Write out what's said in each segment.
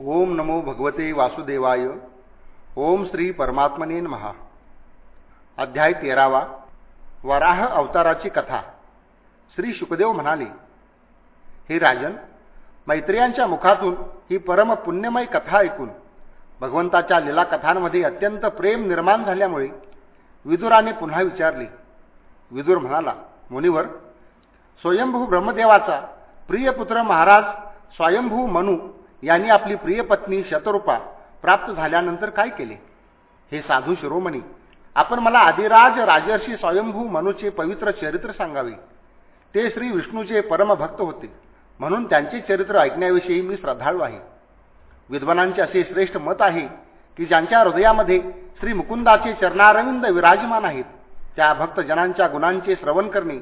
ओम नमो भगवते वासुदेवाय. ओम श्री परमात्मने महा अध्याय तेरावा. वराह अवताराची कथा. श्री शुकदेव म्हणाले हे राजन मैत्रियांच्या मुखातून ही परम पुण्यमय कथा ऐकून भगवंताच्या लीला कथांमध्ये अत्यंत प्रेम निर्माण झाल्यामुळे विदुराने पुन्हा विचारले. विदुर म्हणाला मुनिवर स्वयंभू ब्रह्मदेवाचा प्रियपुत्र महाराज स्वयंभू मनू यांनी आपली प्रिय पत्नी शतरूपा प्राप्त झाल्यानंतर काय केले? हे साधू शिरोमणी आपण मला आदिराज राजर्षी स्वयंभू मनूचे पवित्र चरित्र सांगावे. ते श्री विष्णूचे परमभक्त होते. म्हणून त्यांचे चरित्र ऐकण्याविषयी मी श्रद्धाळू आहे. विद्वानांचे असे श्रेष्ठ मत आहे की ज्यांच्या हृदयामध्ये श्री मुकुंदाचे चरणारविंद विराजमान आहेत त्या भक्तजनांच्या गुणांचे श्रवण करणे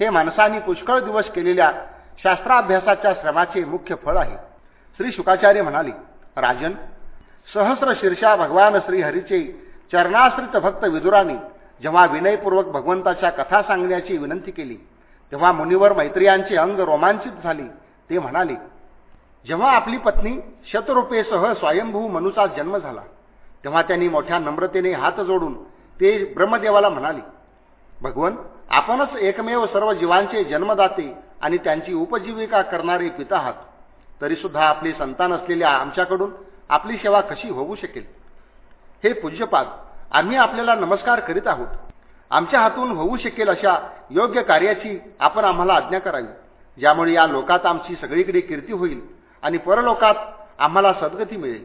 हे माणसांनी पुष्कळ दिवस केलेल्या शास्त्राभ्यासाच्या श्रमाचे मुख्य फळ आहे. श्री शुकाचार्य म्हणाले राजन सहस्र शीर्षा भगवान श्रीहरीचे चरणाश्रित भक्त विदुराने जेव्हा विनयपूर्वक भगवंताच्या कथा सांगण्याची विनंती केली तेव्हा मुनिवर मैत्रियांचे अंग रोमांचित झाले. ते म्हणाले जेव्हा आपली पत्नी शतरूपेसह स्वयंभू मनुचा जन्म झाला तेव्हा त्यांनी मोठ्या नम्रतेने हात जोडून ते ब्रह्मदेवाला म्हणाले भगवन आपणच एकमेव सर्व जीवांचे जन्मदाते आणि त्यांची उपजीविका करणारे पिता आहात. तरीसुद्धा आपली संतान असलेल्या आमच्याकडून आपली सेवा कशी होऊ शकेल? हे पूज्यपाद आम्ही आपल्याला नमस्कार करीत आहोत. आमच्या हातून होऊ शकेल अशा योग्य कार्याची आपण आम्हाला आज्ञा करावी. ज्यामुळे या लोकात आमची सगळीकडे कीर्ती होईल आणि परलोकात आम्हाला सद्गती मिळेल.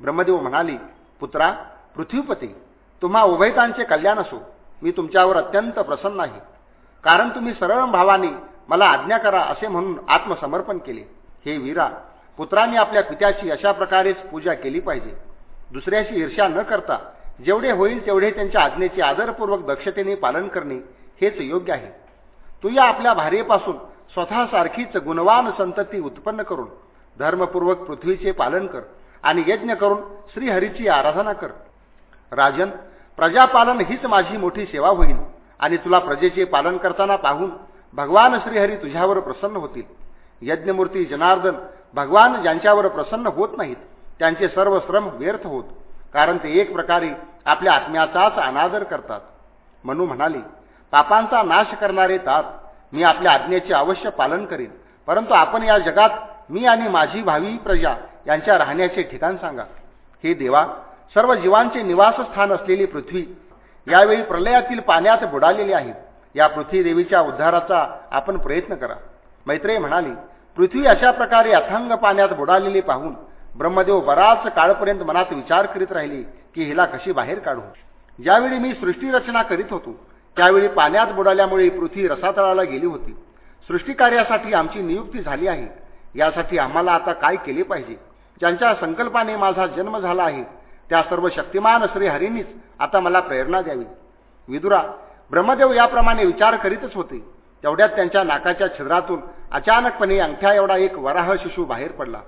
ब्रह्मदेव म्हणाली पुत्रा पृथ्वीपती तुम्हा उभयतांचे कल्याण असो. मी तुमच्यावर अत्यंत प्रसन्न आहे. कारण तुम्ही सरळ भावाने मला आज्ञा करा असे म्हणून आत्मसमर्पण केले. हे वीरा पुत्रांनी आपल्या पित्याची अशा प्रकारेच पूजा केली पाहिजे. दुसऱ्याशी ईर्ष्या न करता जेवढे होईल तेवढे त्यांच्या आज्ञेचे आदरपूर्वक दक्षतेने पालन करणे हेच योग्य आहे. तू या आपल्या भार्येपासून स्वतःसारखीच गुणवान संतती उत्पन्न करून धर्मपूर्वक पृथ्वीचे पालन कर आणि यज्ञ करून श्रीहरीची आराधना कर. राजन प्रजापालन हीच माझी मोठी सेवा होईल आणि तुला प्रजेचे पालन करताना पाहून भगवान श्रीहरी तुझ्यावर प्रसन्न होतील. यज्ञमूर्ती जनार्दन भगवान ज्यांच्यावर प्रसन्न होत नाहीत त्यांचे सर्व श्रम व्यर्थ होत कारण ते एक प्रकारे आपल्या आत्म्याचाच अनादर करतात. म्हणून म्हणाले पापांचा नाश करणारे तात मी आपल्या आज्ञेचे अवश्य पालन करेन. परंतु आपण या जगात मी आणि माझी भावी प्रजा यांच्या राहण्याचे ठिकाण सांगा. हे देवा सर्व जीवांचे निवासस्थान असलेली पृथ्वी यावेळी प्रलयातील पाण्यात बुडालेली आहे. या पृथ्वी देवीच्या उद्धाराचा आपण प्रयत्न करा. मैत्रेय म्हणाली पृथ्वी अशा प्रकारे अथंग पाण्यात बुडालेली पाहून ब्रह्मदेव बराच काळपर्यंत मनात विचार करीत राहिले की हिला कशी बाहेर काढू? ज्यावेळी मी सृष्टी रचना करीत होतो त्यावेळी पाण्यात बुडाल्यामुळे पृथ्वी रसातळाला गेली होती. सृष्टिकार्यासाठी आमची नियुक्ती झाली आहे. यासाठी आम्हाला आता काय केले पाहिजे? ज्यांच्या संकल्पाने माझा जन्म झाला आहे त्या सर्व शक्तिमान श्रीहरींनीच आता मला प्रेरणा द्यावी. विदुरा ब्रह्मदेव याप्रमाणे विचार करीतच होते. तेवढ्यात त्यांच्या नाकाच्या छिद्रातून अचानकपणे अंगठ्या एवढा एक वराह शिशू बाहेर पडला.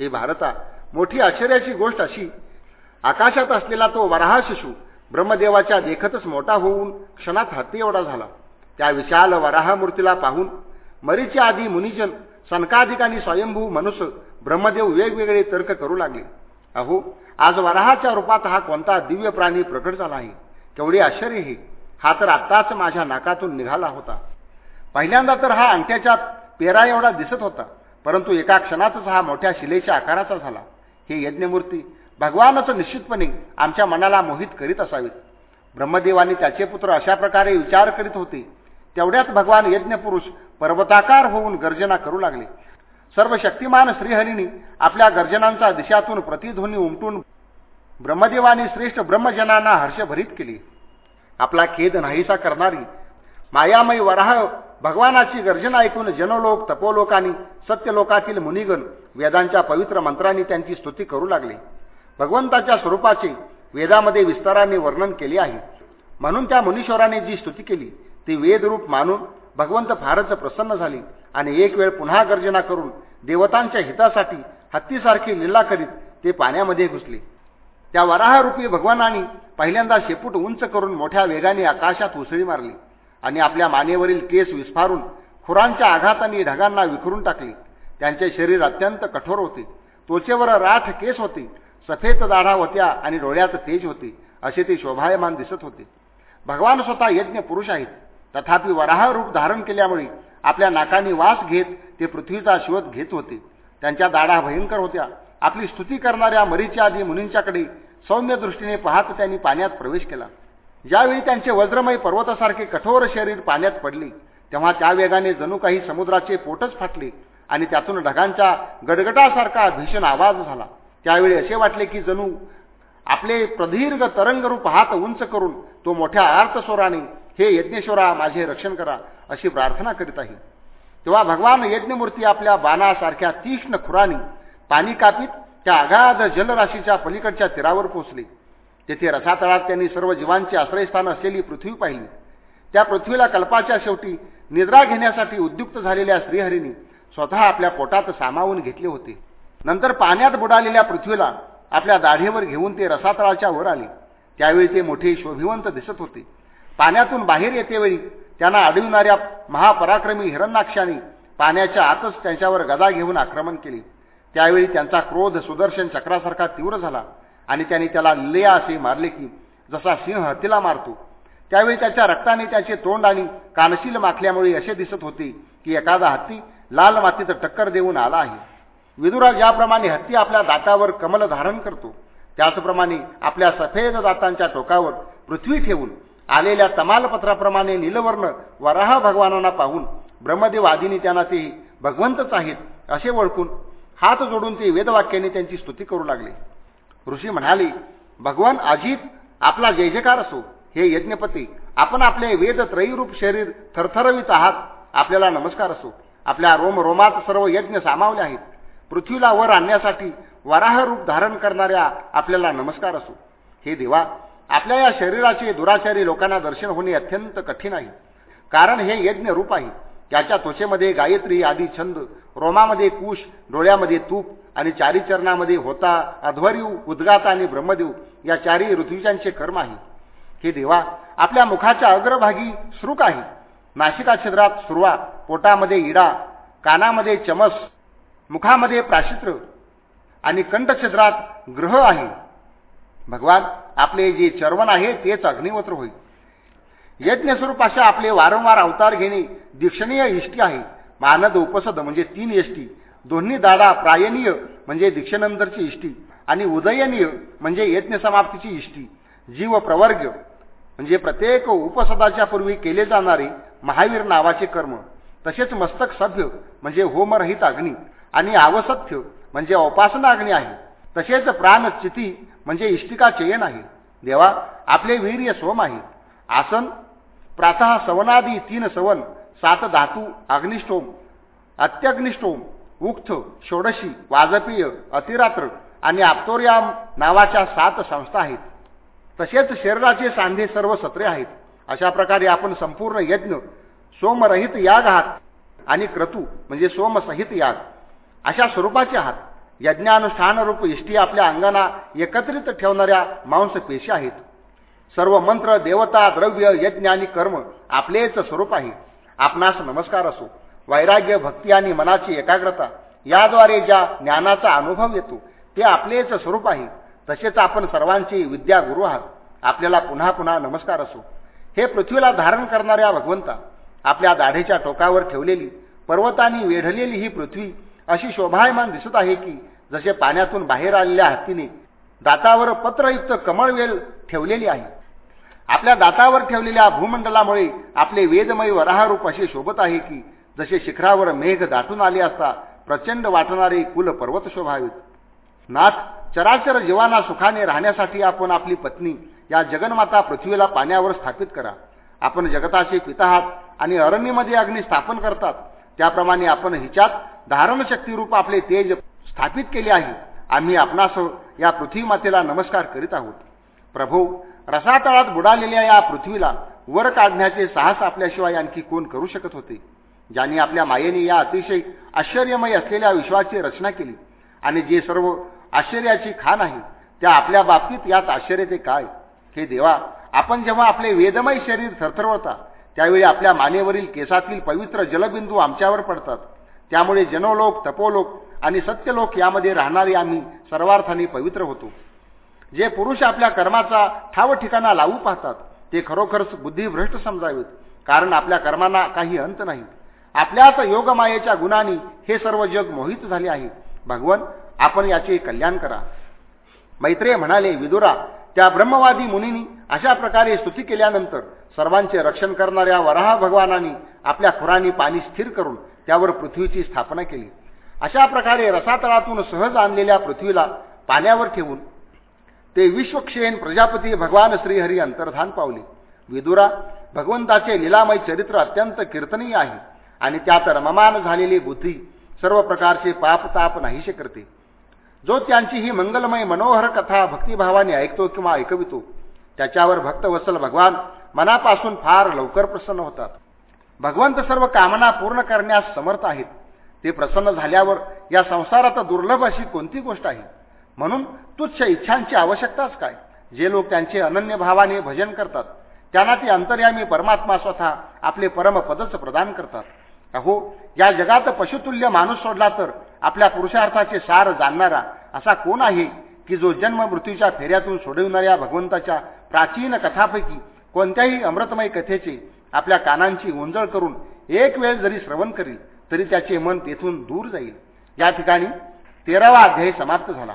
हे भारता मोठी आश्चर्याची गोष्ट अशी आकाशात असलेला तो वराह शिशू ब्रह्मदेवाच्या देखतच मोठा होऊन क्षणात हत्ती एवढा झाला. त्या विशाल वराह मूर्तीला पाहून मरीच्या आधी मुनिजन सनकाधिकांनी स्वयंभू मनुष्य ब्रह्मदेव वेगवेगळे तर्क करू लागले. अहो आज वराहाच्या रूपात हा कोणता दिव्य प्राणी प्रकट झाला आहे? केवढे आश्चर्य हे. हा तर आत्ताच माझ्या नाकातून निघाला होता. पहिल्यांदा तर हा अंगठ्याच्या पेरा एवढा दिसत होता परंतु एका क्षणातच हा मोठ्या शिलेच्या आकाराचा झाला. हे यज्ञमूर्ती भगवानच निश्चितपणे आमच्या मनाला मोहित करीत असावीत. ब्रह्मदेवानी त्याचे पुत्र अशा प्रकारे विचार करीत होते तेवढ्यात भगवान यज्ञपुरुष पर्वताकार होऊन गर्जना करू लागले. सर्व शक्तिमान श्रीहरिणी आपल्या गर्जनांचा दिशातून प्रतिध्वनी उमटून ब्रह्मदेवाने श्रेष्ठ ब्रह्मजनांना हर्षभरीत केली. आपला खेद नाहीसा करणारी मायामयी वराह भगवानाची गर्जना ऐकून जनलोक तपोलोकांनी सत्यलोकातील मुनिगण वेदांच्या पवित्र मंत्रांनी त्यांची स्तुती करू लागले. भगवंताच्या स्वरूपाचे वेदामध्ये विस्ताराने वर्णन केले आहे. म्हणून त्या मुनीश्वराने जी स्तुती केली ती वेदरूप मानून भगवंत फारच प्रसन्न झाली आणि एक वेळ पुन्हा गर्जना करून देवतांच्या हितासाठी हत्तीसारखी लीला करीत ते पाण्यामध्ये घुसले. त्या वराहरूपी भगवानाने पहिल्यांदा शेपूट उंच करून मोठ्या वेगाने आकाशात उसळी मारली. आणि आपल्या मानेवरील केस विस्फारून खुरांच्या आघाताने ढगांना विखरून टाकले. त्यांचे शरीर अत्यंत कठोर होते. त्वचेवर राठ केस होते. सफेद दाढा होत्या आणि डोळ्यात तेज होते असे ते शोभायमान दिसत होते. भगवान स्वतः यज्ञ पुरुष आहेत. तथापि वराह रूप धारण केल्यामुळे आपल्या नाकांनी वास घेत ते पृथ्वीचा शोध घेत होते. त्यांच्या दाढा भयंकर होत्या. आपली स्तुती करणाऱ्या मरीच्या आधी मुनींच्याकडे सौम्य दृष्टीने पाहत त्यांनी पाण्यात प्रवेश केला. ज्यावेळी त्यांचे वज्रमय पर्वतासारखे कठोर शरीर पाण्यात पडले तेव्हा त्या वेगाने जणू काही समुद्राचे पोटच फाटले आणि त्यातून ढगांच्या गडगटासारखा भीषण आवाज झाला. त्यावेळी असे वाटले की जणू आपले प्रदीर्घ तरंगरूप हात उंच करून तो मोठ्या आर्तस्वराने हे यज्ञेश्वरा माझे रक्षण करा अशी प्रार्थना करीत आहे. तेव्हा भगवान यज्ञमूर्ती आपल्या बाणासारख्या तीक्ष्ण खुरानी पाणी कापीत त्या अगाध जलराशीच्या पलीकडच्या तीरावर पोहोचले तेथे रसातळात त्यांनी सर्व जीवांचे आश्रयस्थान असलेली पृथ्वी पाहिली. त्या पृथ्वीला कल्पाच्या शेवटी निद्रा घेण्यासाठी उद्युक्त झालेल्या श्रीहरींनी स्वतः आपल्या पोटात सामावून घेतले होते. नंतर पाण्यात बुडालेल्या पृथ्वीला आपल्या दाढेवर घेऊन ते रसातळाच्या वर आले. त्यावेळी ते मोठे शोभिवंत दिसत होते. पाण्यातून बाहेर येतेवेळी त्यांना अडविणाऱ्या महापराक्रमी हिरण्णाक्षाने पाण्याच्या आतच त्यांच्यावर गदा घेऊन आक्रमण केले. त्यावेळी त्यांचा क्रोध सुदर्शन चक्रासारखा तीव्र झाला. आणि त्याने त्याला लिया असे मारले की जसा सिंह हत्तीला मारतो. त्यावेळी त्याच्या रक्ताने त्याचे तोंड आणि कानशील माखल्यामुळे असे दिसत होते की एखादा हत्ती लाल मातीत टक्कर देऊन आला आहे. विदुरा ज्याप्रमाणे हत्ती आपल्या दातावर कमल धारण करतो त्याचप्रमाणे आपल्या सफेद दातांच्या टोकावर पृथ्वी ठेवून आलेल्या तमालपत्राप्रमाणे नीलवर्ण वराह भगवानांना पाहून ब्रह्मदेव आदीने त्यांना ते भगवंतच आहेत असे ओळखून हात जोडून ते वेदवाक्याने त्यांची स्तुती करू लागले. ऋषी म्हणाले भगवान अजित आपला जय जयकार असो हे यज्ञपती आपण आपले वेद त्रयीरूप शरीर थरथरवित आहात आपल्याला नमस्कार असो. आपल्या रोम रोमात सर्व यज्ञ सामावले आहेत. पृथ्वीला वर आणण्यासाठी वराह रूप धारण करणाऱ्या आपल्याला नमस्कार असो. हे देवा आपल्या या शरीराचे दुराचारी लोकांना दर्शन होणे अत्यंत कठीण आहे. कारण हे यज्ञ रूप आहे. त्याच्या त्वचेमध्ये गायत्री आदी छंद रोमामध्ये कुश डोळ्यामध्ये तूप आणि चारीचरणामध्ये होता अध्वर्यू उद्गात आणि ब्रह्मदेव या चारी ऋत्विजांचे कर्म आहे हे देवा आपल्या मुखाच्या अग्रभागी श्रुक आहे. नाशिका छिद्रात सुरवा पोटामध्ये इडा कानामध्ये चमस मुखामध्ये प्राशित्र आणि कंठछिद्रात ग्रह आहे. भगवान आपले जे चर्वण आहे तेच अग्निवत्र होईल. यज्ञस्वरूप अशा आपले वारंवार अवतार घेणे दीक्षणीय इष्टी आहे. मानद उपसद म्हणजे तीन इष्टी दोन्ही दाडा प्रायनीय म्हणजे दीक्षेनंतरची इष्टी आणि उदयनीय म्हणजे यज्ञ समाप्तीची इष्टी. जीव प्रवर्ग म्हणजे प्रत्येक उपसदाच्या पूर्वी केले जाणारे महावीर नावाचे कर्म. तसेच मस्तक सभ्य म्हणजे होमरहित अग्नी आणि आवसथ्य म्हणजे उपासना अग्नी आहे. तसेच प्राणचिती म्हणजे इष्टिका चयन आहे. देवा आपले वीर्य सोम आहे. आसन प्रातः सवनादी तीन सवन सात धातू अग्निष्टोम अत्यग्निष्टोम उक्थ षोडशी वाजपेय अतिरात्र आणि आप्तोर्याम नावाच्या सात संस्था आहेत. तसेच शरीराचे सांधे सर्व सत्रे आहेत. अशा प्रकारे आपण संपूर्ण यज्ञ सोमरहित याग आहात आणि क्रतू म्हणजे सोमसहित याग अशा स्वरूपाचे आहात. यज्ञानुष्ठानरूप इष्टी आपल्या अंगाना एकत्रित ठेवणाऱ्या मांसपेशी आहेत. सर्व मंत्र देवता द्रव्य यज्ञ आणि कर्म आपलेच स्वरूप आहे. आपणास नमस्कार असो. वैराग्य भक्ती आणि मनाची एकाग्रता याद्वारे ज्या ज्ञानाचा अनुभव येतो ते आपलेच स्वरूप आहे. तसेच आपण सर्वांची विद्यागुरु आहात. आपल्याला पुन्हा पुन्हा नमस्कार असो. हे पृथ्वीला धारण करणाऱ्या भगवंता आपल्या दाढेच्या टोकावर ठेवलेली पर्वतांनी वेढलेली ही पृथ्वी अशी शोभायमान दिसत आहे की जसे पाण्यातून बाहेर आलेल्या हत्तीने दातावर पत्रयुक्त कमळवेल ठेवलेली आहे. आपल्या दातावर ठेवलेल्या भूमंडलामुळे आपले वेदमय वराहरूप असे शोभत आहे की जसे शिखरावर मेघ दाटून आले असता प्रचंड वाटणारे कुल पर्वत शोभावेत. नाथ चराचर जीवाना सुखाने राहण्यासाठी आपण आपली पत्नी या जगन्माता पृथ्वीला पाण्यावर स्थापित करा. आपण जगताचे पिता आहात आणि अरण्यमध्ये अग्नी स्थापन करतात. त्याप्रमाणे आपण हिच्यात धारणशक्तीरूप आपले तेज स्थापित केले आहे. आम्ही आपणासह या पृथ्वीमातेला नमस्कार करीत आहोत. प्रभू रसातळात बुडालेल्या या पृथ्वीला वर काढण्याचे साहस आपल्याशिवाय आणखी कोण करू शकत होते? ज्यांनी आपल्या मायेने या अतिशय आश्चर्यमय असलेल्या विश्वाची रचना केली आणि जे सर्व आश्चर्याची खान आहे त्या आपल्या बाबतीत यात आश्चर्य ते काय? हे देवा आपण जेव्हा आपले वेदमय शरीर थरथरवता त्यावेळी आपल्या मानेवरील केसातील पवित्र जलबिंदू आमच्यावर पडतात. त्यामुळे जनोलोक तपोलोक आणि सत्यलोक यामध्ये राहणारे आम्ही सर्वार्थाने पवित्र होतो. जे पुरुष आपल्या कर्माचा ठाव ठिकाणा लावू पाहतात ते खरोखरच बुद्धिभ्रष्ट समजावेत कारण आपल्या कर्मांना काही अंत नाही. आपल्याच योगमायेच्या गुणांनी हे सर्व जग मोहित झाले आहे. भगवन आपण याचे कल्याण करा. मैत्रेय म्हणाले विदुरा त्या ब्रह्मवादी मुनींनी अशा प्रकारे स्तुती केल्यानंतर सर्वांचे रक्षण करणाऱ्या वराह भगवानांनी आपल्या खुरांनी पाणी स्थिर करून त्यावर पृथ्वीची स्थापना केली. अशा प्रकारे रसातळातून सहज आणलेल्या पृथ्वीला पाण्यावर ठेवून ते विश्वक्षेन प्रजापती भगवान श्रीहरी अंतर्धान पावले. विदुरा भगवंताचे लिलामय चरित्र अत्यंत कीर्तनीय आहे आणि त्यात रममान झालेली बुद्धी सर्व प्रकारचे पापताप नाहीसे करते. जो त्यांची ही मंगलमय मनोहर कथा भक्तिभावाने ऐकतो किंवा ऐकवितो त्याच्यावर भक्तवसल भगवान मनापासून फार लवकर प्रसन्न होतात. भगवंत सर्व कामना पूर्ण करण्यास समर्थ आहेत. ते प्रसन्न झाल्यावर या संसारात दुर्लभ अशी कोणती गोष्ट आहे? म्हणून तुच्छ इच्छांची आवश्यकताच काय? जे लोक त्यांचे अनन्य भावाने भजन करतात त्यांना ती अंतर्यामी परमात्मा स्वतः आपले परमपदच प्रदान करतात. अहो या जगात पशुतुल्य माणूस सोडला तर आपल्या पुरुषार्थाचे सार जाणणारा असा कोण आहे की जो जन्म मृत्यूच्या फेऱ्यातून सोडविणाऱ्या भगवंताच्या प्राचीन कथापैकी कोणत्याही अमृतमय कथेचे आपल्या कानांची उंजळ करून एक वेळ जरी श्रवण करील तरी त्याचे मन तेथून दूर जाईल. या ठिकाणी तेरावा अध्याय समाप्त झाला.